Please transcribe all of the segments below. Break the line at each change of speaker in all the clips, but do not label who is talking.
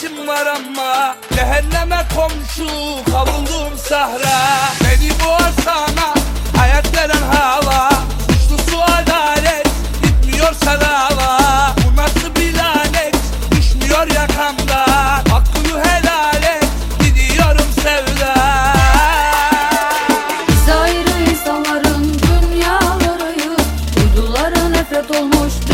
niyetim var ama Cehenneme komşu kavuldum sahra. Beni boğar sana hayat veren hava Suçlusu adalet gitmiyorsa dava Bu nasıl bir lanet düşmüyor yakamdan Hakkını helal et gidiyorum sevda.
Biz ayrı insanların dünyaları Uydulara nefret olmuş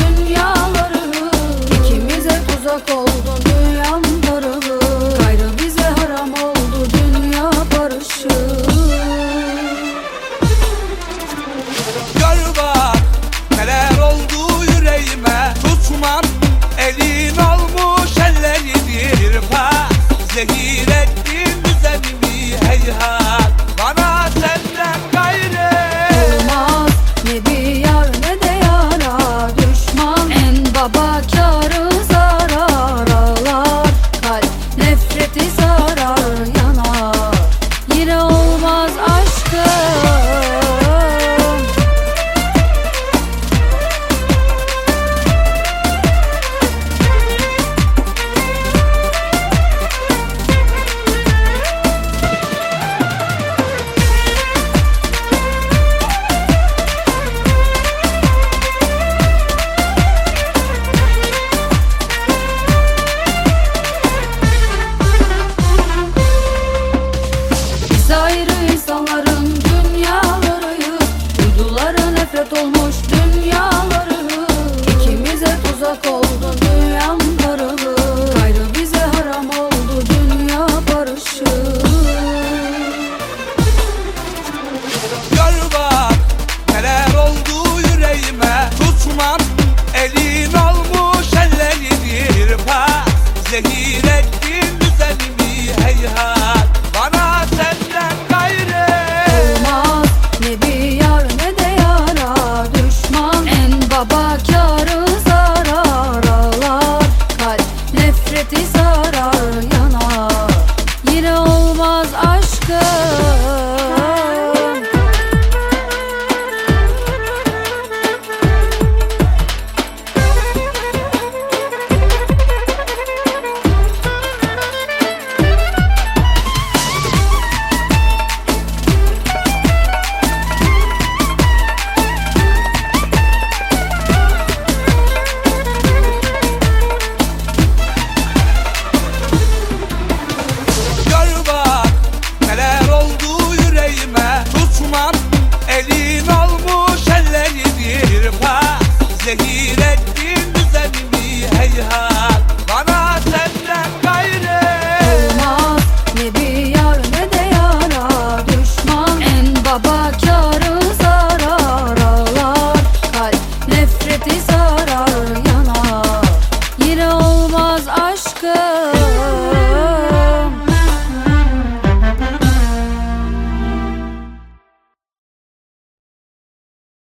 ثقيلك Biz ayrı insanların dünyaları Uydulara nefret olmuş dünyaları İkimize tuzak oldu dünyam darılı Gayrı bize haram oldu dünya barışı
sorrow Tutmam elin olmuş ellerini Bir pas zehir ettin düzenimi heyhat Bana senden